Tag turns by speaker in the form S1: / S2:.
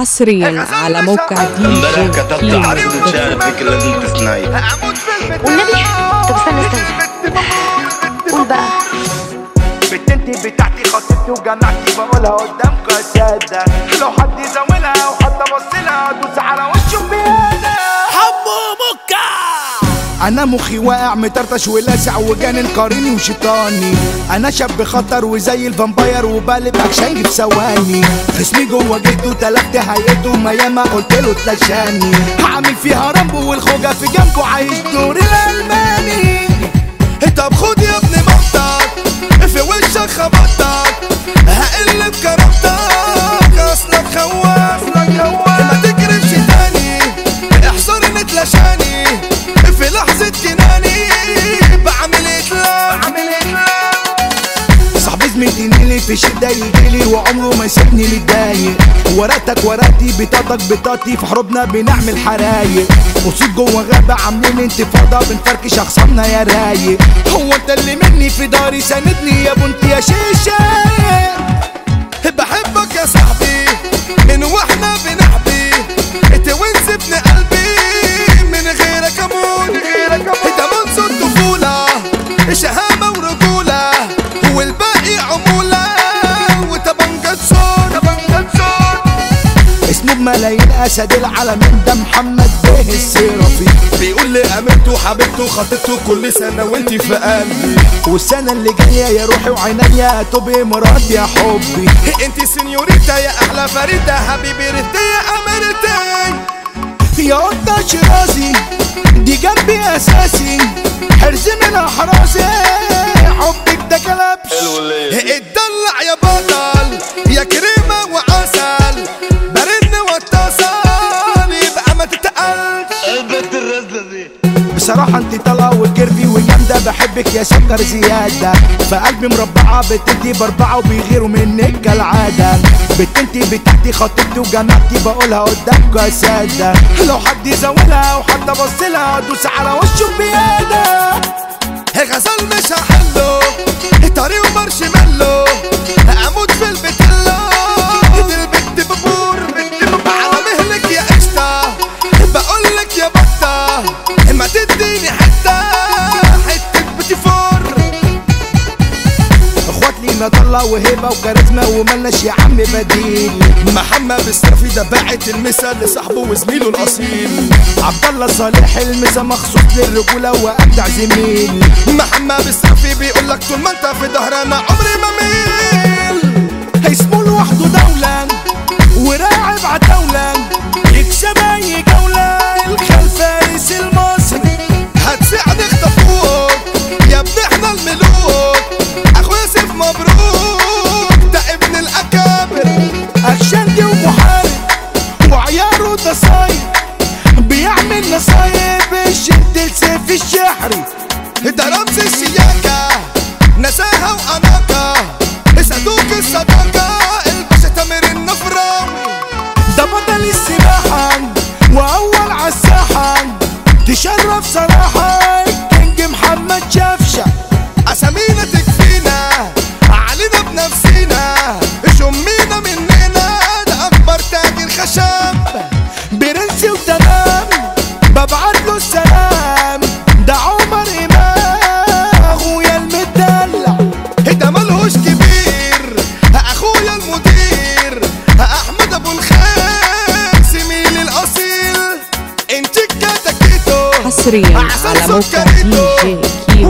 S1: حصريا على موقع دي
S2: امبارح كتبت عرض لازم
S3: والنبي طب استنى استنى. قول بقى.
S4: بتاعتي خطيبتي وجمعتي بقولها قدامكوا يا سادة لو حد زاولها أنا مخي واقع مطرطش ولاسع وجانن قريني وشيطاني. أنا شاب خطر وزي ال vampire وبقلب اكشن في ثواني. خصمي جوه جده تلفت هيئته ما ياما قلت له تلاشاني هعمل فيها رامبو والخوجة في جنبه عايش دور الألماني. طب خد يا ابني. زميلتي نيلي في شدة يجيلي وعمره ما يسيبني متضايق ورقتك ورقتي بطاطك بطاطي في حروبنا بنعمل حرايق. وصوت جوه غابة عاملين انتفاضة بنفركش اخصامنا يا رايق. هو انت اللي مني في داري ساندني يا بنت يا شيشة. اسمه بملايين اسد العالمين ده محمد به السيرافي. بيقول لي امنته وحبيبته وخطيبته كل سنة وانت في قلبي. والسنة اللي جاية يا روحي وعينيا تبقي مراد يا حبي. انت سنيوريتا يا أحلى فريدة حبيبي ريتا يا امرتي يا قطة شرازي دي جنبي أساسي حرز من أحرازي. حبك ده كلبش اتدلع وكيرفي وجامدة بحبك يا سكر زيادة. في قلبي مربعة بتدي بأربعة وبيغيروا منك كالعادة. بتنتي بتاعتي خطيبتي وجامعتي بقولها قدامكوا يا سادة. لو حد يزولها أو حد بصلها دوس على وشه بيادة غزال مش هحله طريقه مارشميلو لينا طلة وهبة وكاريزما وملناش يا عم بديل. محمد بالسرفي ده باعت المثل لصاحبه وزميله الأصيل. عبد الله صالح المسا مخصوص للرجولة وأبدع زميل. محمد بالسرفي بيقول لك طول ما أنت في ظهرنا عمري ما ميل. اسمه لوحده دولة وراعب عتاولة يكسب أي الشحري ده رمز الشياكة نزاهة وأناقة صندوق الصداقة الباشا تامر النفراوي ده بطل السباحة وأول عالساحة تشرف صراحة الكينج محمد شفشة كتكيتو
S1: حصريا على موقع دي جي